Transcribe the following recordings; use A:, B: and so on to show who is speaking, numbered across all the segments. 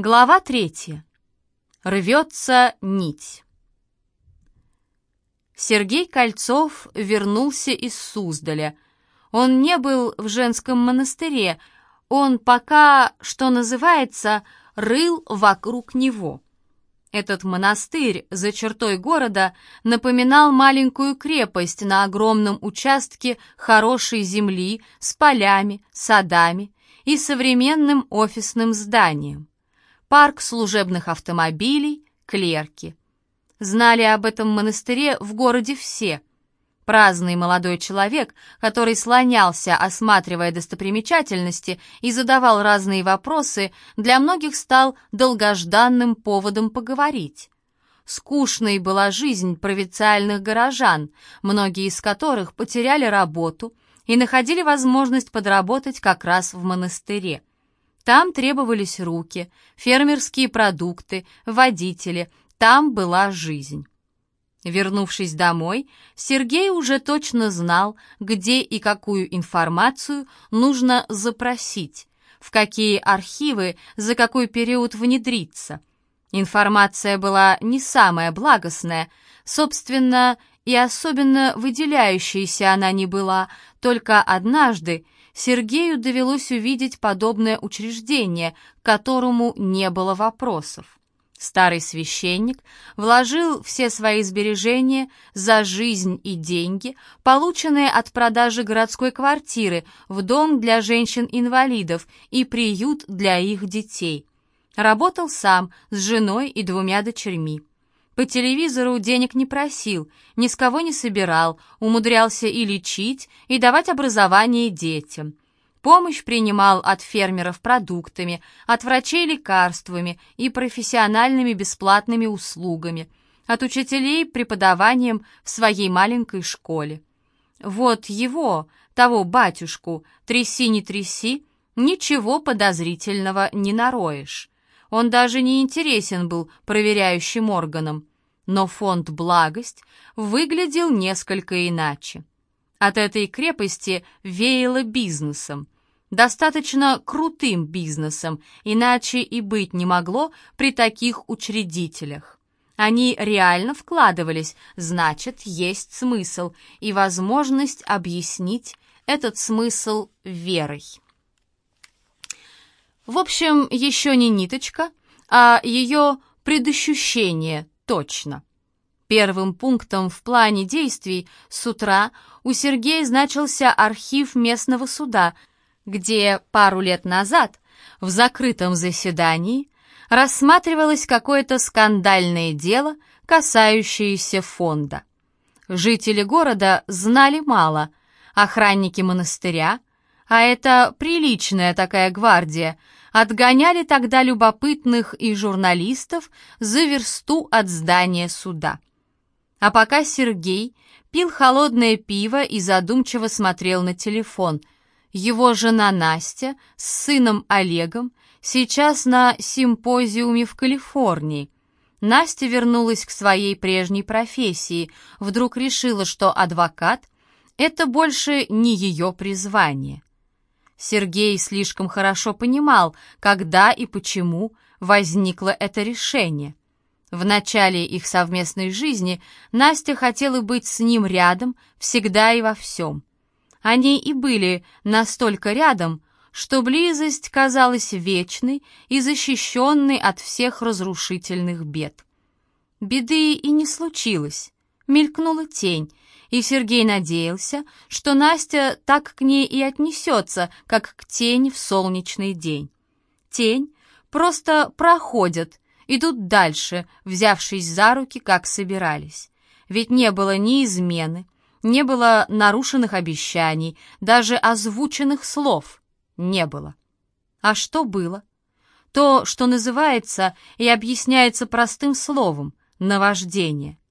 A: Глава третья. Рвется нить. Сергей Кольцов вернулся из Суздаля. Он не был в женском монастыре, он пока, что называется, рыл вокруг него. Этот монастырь за чертой города напоминал маленькую крепость на огромном участке хорошей земли с полями, садами и современным офисным зданием парк служебных автомобилей, клерки. Знали об этом монастыре в городе все. Праздный молодой человек, который слонялся, осматривая достопримечательности и задавал разные вопросы, для многих стал долгожданным поводом поговорить. Скучной была жизнь провинциальных горожан, многие из которых потеряли работу и находили возможность подработать как раз в монастыре. Там требовались руки, фермерские продукты, водители, там была жизнь. Вернувшись домой, Сергей уже точно знал, где и какую информацию нужно запросить, в какие архивы за какой период внедриться. Информация была не самая благостная, собственно, и особенно выделяющейся она не была, только однажды Сергею довелось увидеть подобное учреждение, к которому не было вопросов. Старый священник вложил все свои сбережения за жизнь и деньги, полученные от продажи городской квартиры в дом для женщин-инвалидов и приют для их детей. Работал сам с женой и двумя дочерьми. По телевизору денег не просил, ни с кого не собирал, умудрялся и лечить, и давать образование детям. Помощь принимал от фермеров продуктами, от врачей лекарствами и профессиональными бесплатными услугами, от учителей преподаванием в своей маленькой школе. Вот его, того батюшку, тряси не тряси, ничего подозрительного не нароешь. Он даже не интересен был проверяющим органам. Но фонд «Благость» выглядел несколько иначе. От этой крепости веяло бизнесом. Достаточно крутым бизнесом, иначе и быть не могло при таких учредителях. Они реально вкладывались, значит, есть смысл и возможность объяснить этот смысл верой. В общем, еще не ниточка, а ее предощущение точно. Первым пунктом в плане действий с утра у Сергея значился архив местного суда, где пару лет назад в закрытом заседании рассматривалось какое-то скандальное дело, касающееся фонда. Жители города знали мало, охранники монастыря, а это приличная такая гвардия, отгоняли тогда любопытных и журналистов за версту от здания суда. А пока Сергей пил холодное пиво и задумчиво смотрел на телефон, его жена Настя с сыном Олегом сейчас на симпозиуме в Калифорнии. Настя вернулась к своей прежней профессии, вдруг решила, что адвокат — это больше не ее призвание. Сергей слишком хорошо понимал, когда и почему возникло это решение. В начале их совместной жизни Настя хотела быть с ним рядом всегда и во всем. Они и были настолько рядом, что близость казалась вечной и защищенной от всех разрушительных бед. Беды и не случилось. Мелькнула тень, и Сергей надеялся, что Настя так к ней и отнесется, как к тени в солнечный день. Тень просто проходят, идут дальше, взявшись за руки, как собирались. Ведь не было ни измены, не было нарушенных обещаний, даже озвученных слов не было. А что было? То, что называется и объясняется простым словом — наваждение —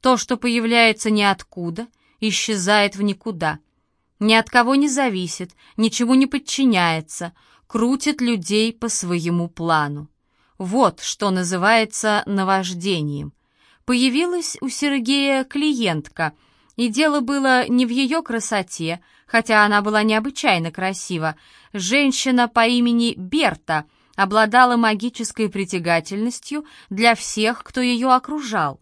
A: то, что появляется ниоткуда, исчезает в никуда. Ни от кого не зависит, ничего не подчиняется, крутит людей по своему плану. Вот что называется наваждением. Появилась у Сергея клиентка, и дело было не в ее красоте, хотя она была необычайно красива. Женщина по имени Берта, обладала магической притягательностью для всех, кто ее окружал.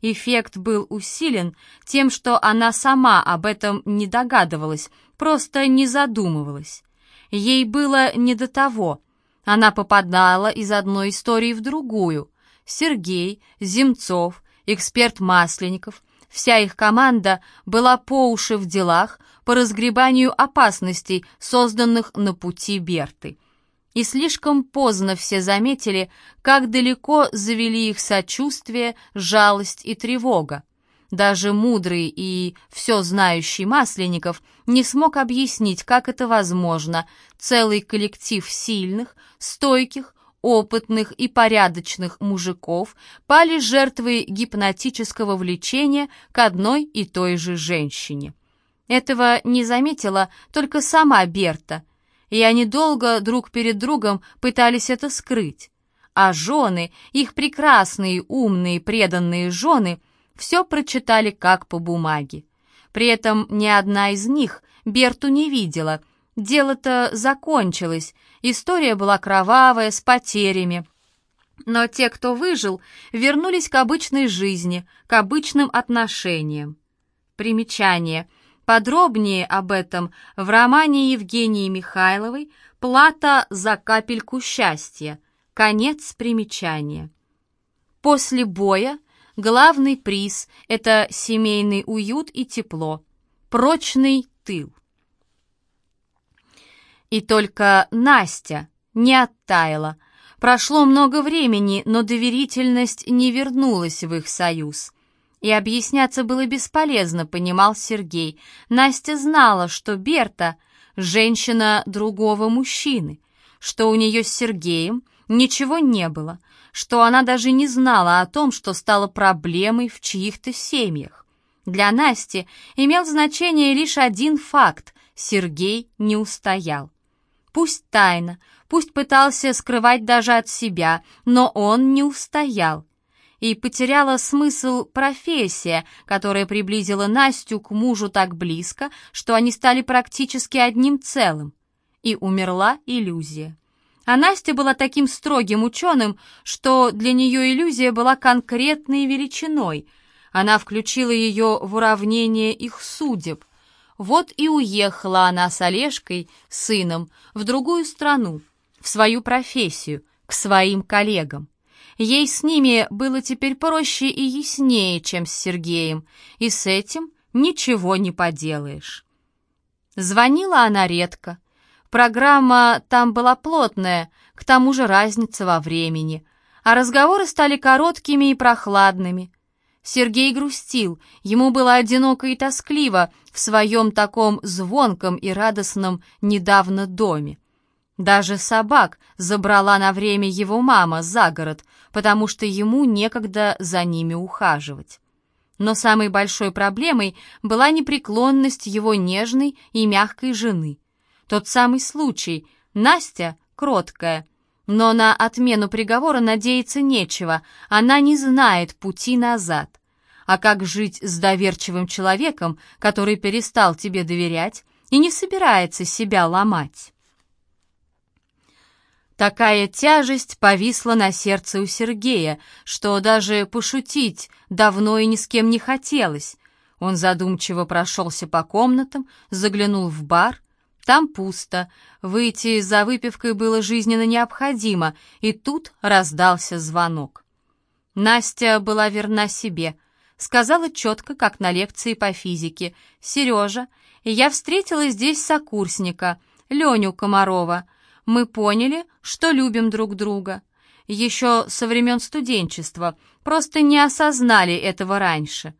A: Эффект был усилен тем, что она сама об этом не догадывалась, просто не задумывалась. Ей было не до того. Она попадала из одной истории в другую. Сергей, Земцов, эксперт Масленников, вся их команда была по уши в делах по разгребанию опасностей, созданных на пути Берты. И слишком поздно все заметили, как далеко завели их сочувствие, жалость и тревога. Даже мудрый и все знающий Масленников не смог объяснить, как это возможно. Целый коллектив сильных, стойких, опытных и порядочных мужиков пали жертвой гипнотического влечения к одной и той же женщине. Этого не заметила только сама Берта, и они долго друг перед другом пытались это скрыть. А жены, их прекрасные, умные, преданные жены, все прочитали как по бумаге. При этом ни одна из них Берту не видела. Дело-то закончилось, история была кровавая, с потерями. Но те, кто выжил, вернулись к обычной жизни, к обычным отношениям. Примечание – Подробнее об этом в романе Евгении Михайловой «Плата за капельку счастья». Конец примечания. После боя главный приз – это семейный уют и тепло, прочный тыл. И только Настя не оттаяла. Прошло много времени, но доверительность не вернулась в их союз – и объясняться было бесполезно, понимал Сергей. Настя знала, что Берта — женщина другого мужчины, что у нее с Сергеем ничего не было, что она даже не знала о том, что стало проблемой в чьих-то семьях. Для Насти имел значение лишь один факт — Сергей не устоял. Пусть тайно, пусть пытался скрывать даже от себя, но он не устоял и потеряла смысл профессия, которая приблизила Настю к мужу так близко, что они стали практически одним целым. И умерла иллюзия. А Настя была таким строгим ученым, что для нее иллюзия была конкретной величиной. Она включила ее в уравнение их судеб. Вот и уехала она с Олежкой, сыном, в другую страну, в свою профессию, к своим коллегам. Ей с ними было теперь проще и яснее, чем с Сергеем, и с этим ничего не поделаешь. Звонила она редко. Программа там была плотная, к тому же разница во времени, а разговоры стали короткими и прохладными. Сергей грустил, ему было одиноко и тоскливо в своем таком звонком и радостном недавно доме. Даже собак забрала на время его мама за город, потому что ему некогда за ними ухаживать. Но самой большой проблемой была непреклонность его нежной и мягкой жены. Тот самый случай. Настя кроткая, но на отмену приговора надеяться нечего, она не знает пути назад. А как жить с доверчивым человеком, который перестал тебе доверять и не собирается себя ломать? Такая тяжесть повисла на сердце у Сергея, что даже пошутить давно и ни с кем не хотелось. Он задумчиво прошелся по комнатам, заглянул в бар. Там пусто, выйти за выпивкой было жизненно необходимо, и тут раздался звонок. Настя была верна себе, сказала четко, как на лекции по физике. «Сережа, я встретила здесь сокурсника, Леню Комарова». Мы поняли, что любим друг друга. Еще со времен студенчества, просто не осознали этого раньше.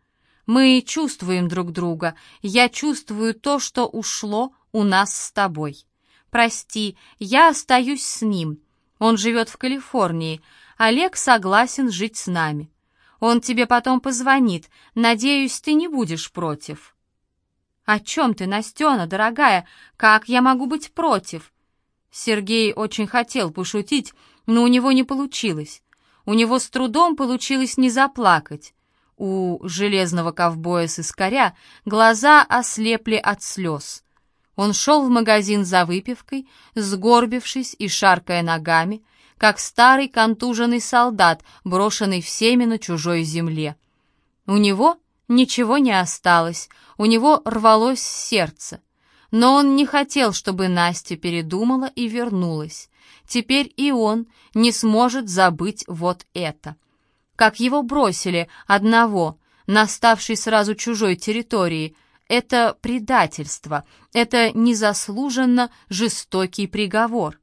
A: Мы чувствуем друг друга. Я чувствую то, что ушло у нас с тобой. Прости, я остаюсь с ним. Он живет в Калифорнии. Олег согласен жить с нами. Он тебе потом позвонит. Надеюсь, ты не будешь против». «О чем ты, Настена, дорогая? Как я могу быть против?» Сергей очень хотел пошутить, но у него не получилось. У него с трудом получилось не заплакать. У железного ковбоя с искоря глаза ослепли от слез. Он шел в магазин за выпивкой, сгорбившись и шаркая ногами, как старый контуженный солдат, брошенный всеми на чужой земле. У него ничего не осталось, у него рвалось сердце. Но он не хотел, чтобы Настя передумала и вернулась. Теперь и он не сможет забыть вот это. Как его бросили одного, на ставшей сразу чужой территории, это предательство, это незаслуженно жестокий приговор.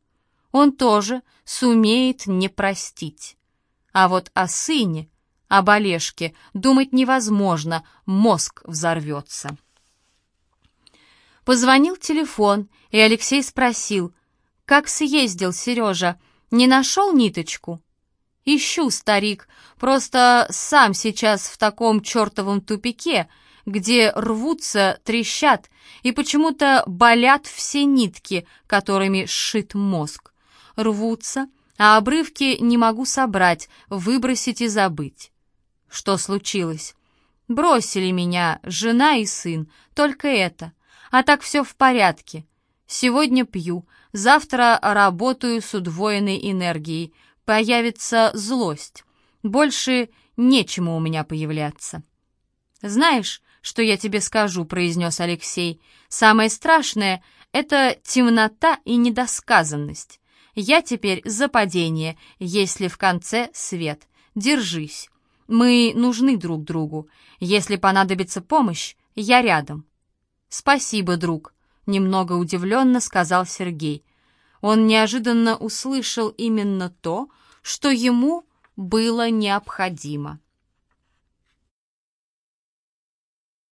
A: Он тоже сумеет не простить. А вот о сыне, об Олежке думать невозможно, мозг взорвется. Позвонил телефон, и Алексей спросил, «Как съездил Сережа? Не нашел ниточку?» «Ищу, старик, просто сам сейчас в таком чертовом тупике, где рвутся, трещат и почему-то болят все нитки, которыми сшит мозг. Рвутся, а обрывки не могу собрать, выбросить и забыть. Что случилось? Бросили меня жена и сын, только это. А так все в порядке. Сегодня пью, завтра работаю с удвоенной энергией. Появится злость. Больше нечему у меня появляться. «Знаешь, что я тебе скажу?» — произнес Алексей. «Самое страшное — это темнота и недосказанность. Я теперь за падение, если в конце свет. Держись. Мы нужны друг другу. Если понадобится помощь, я рядом. «Спасибо, друг», — немного удивленно сказал Сергей. Он неожиданно услышал именно то, что ему было необходимо.